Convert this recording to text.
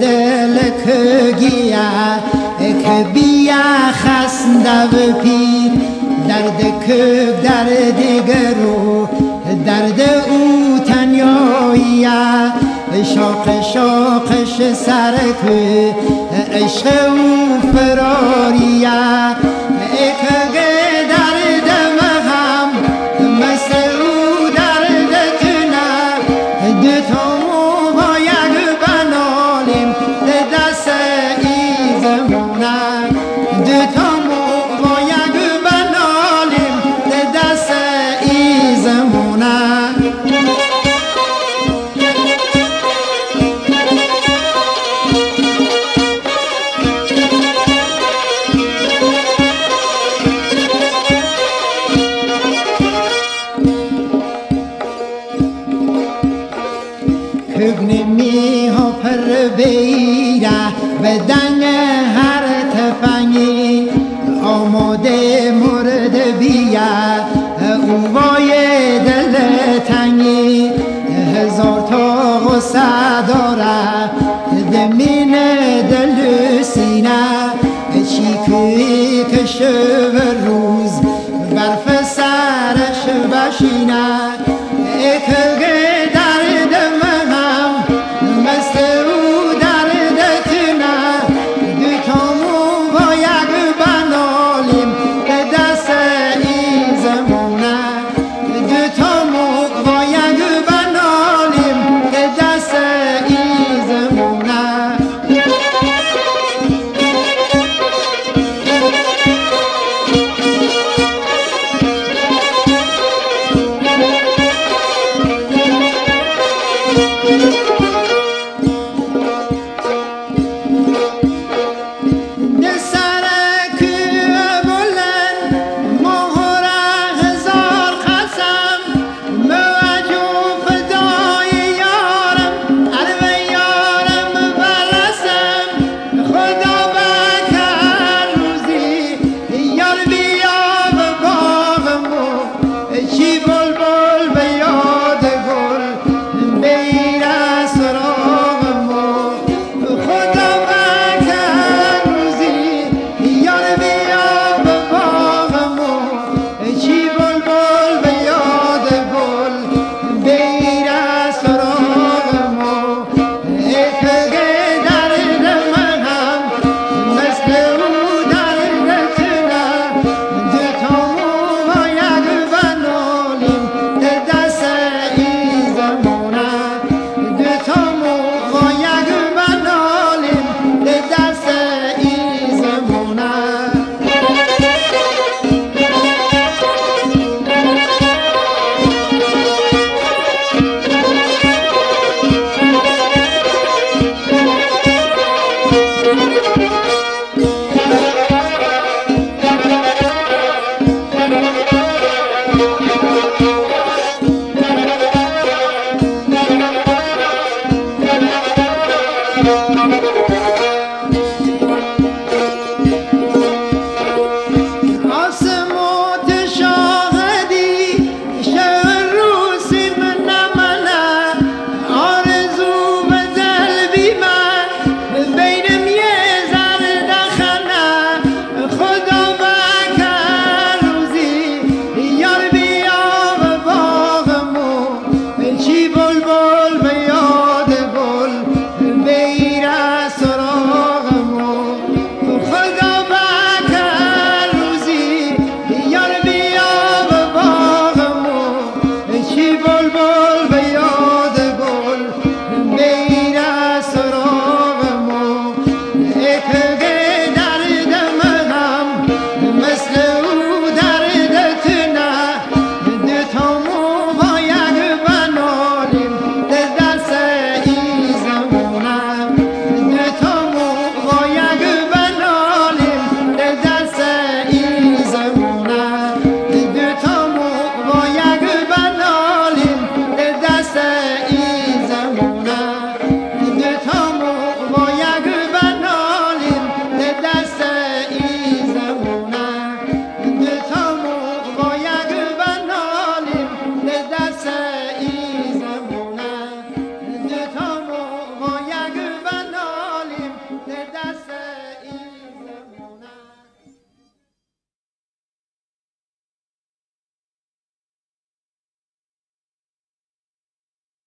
دل که گیا که بیا خسنده و پیر. درد که درد گرو درد او تنیایی شاق شاقش سرک عشق او فراریه می ها پر بیره. به دنگ هر تفنگی آماده مورد بیا او وای دل تنگی. هزار تا غصه داره. دمین دل سینه. چیکوی کش روز برف سرش بشینه.